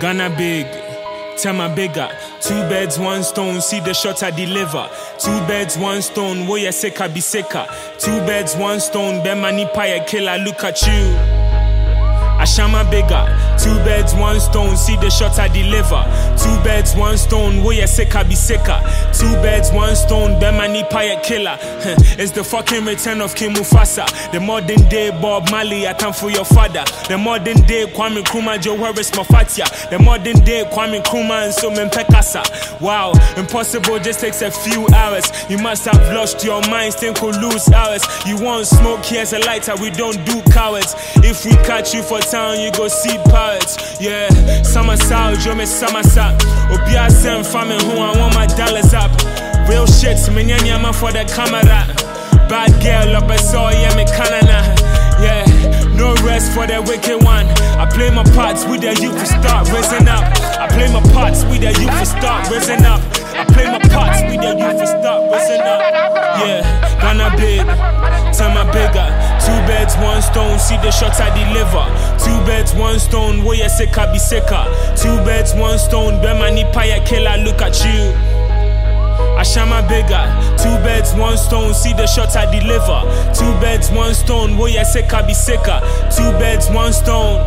Ghana big, Tema bigger. Two beds, one stone, see the shot I deliver. Two beds, one stone, wo ya be seka. Two beds, one stone, be mani paya killer, look at you. Ashama bigger. Two beds, one stone, see the shot I deliver. Two beds, one stone, wo sick, I be sicker. Two beds, one stone, Bemani Paya killer. it's the fucking return of King Mufasa. The modern day Bob Marley, I come for your father. The modern day Kwame Nkrumah, Joe Harris Mafatia. The modern day Kwame Nkrumah and so Pekasa. Wow, impossible just takes a few hours. You must have lost your mind, think could lose hours. You want smoke, here's a lighter, we don't do cowards. If we catch you for town, you go see pirates. Yeah, summer south, you me summer. Obia send famine who I want my dollars up. Real shit, me nyama for the camera. Bad girl up a saw, yeah, me canana. Yeah, no rest for the wicked one. I play my parts with the youth to start raising up. I play my parts with the youth to start raising up. One stone, see the shots I deliver. Two beds, one stone, wo ya seka be seka. Two beds, one stone, be mani paya killer, look at you. Ashama bigger. Two beds, one stone, see the shots I deliver. Two beds, one stone, wo ya seka be seka. Two beds, one stone.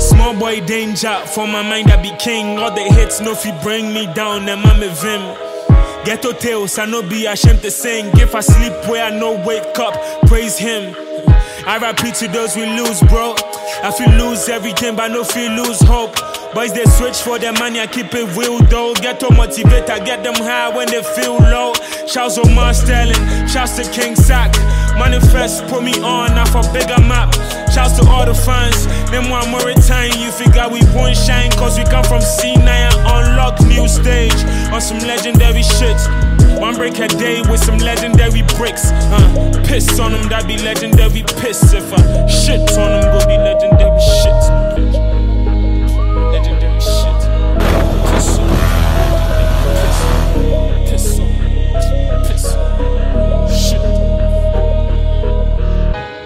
Small boy danger, for my mind I be king. All the hits no fi bring me down, and I'm a vim. Ghetto tales, I no be ashamed to sing. If I sleep where I no wake up, praise him. I repeat to those we lose, bro. I feel lose everything, but no feel lose hope. Boys they switch for their money, I keep it real though. Get to motivate, I get them high when they feel low. Shouts Omar Sterling, shouts to King Sack. Manifest, put me on, now for bigger map. Shouts to all the fans, them one more time. You figure we won't shine, cause we come from C9 and unlock new stage on some legendary shit. One break a day with some legendary bricks. Uh, piss on them, that be legendary piss. If I shit on them, go be legendary shit. Legendary shit. Piss on 'em. Piss on 'em. Piss on. Shit.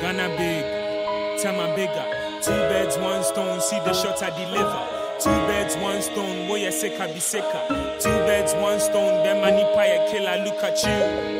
Ghana big, Tema bigger. Two beds, one stone, see the shot I deliver. Two beds, one stone, ya seka be seka. Two beds, one stone, them mani paya killer, look at you.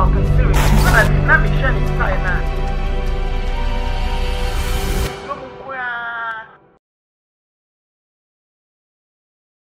na ɔpɛ spirit na na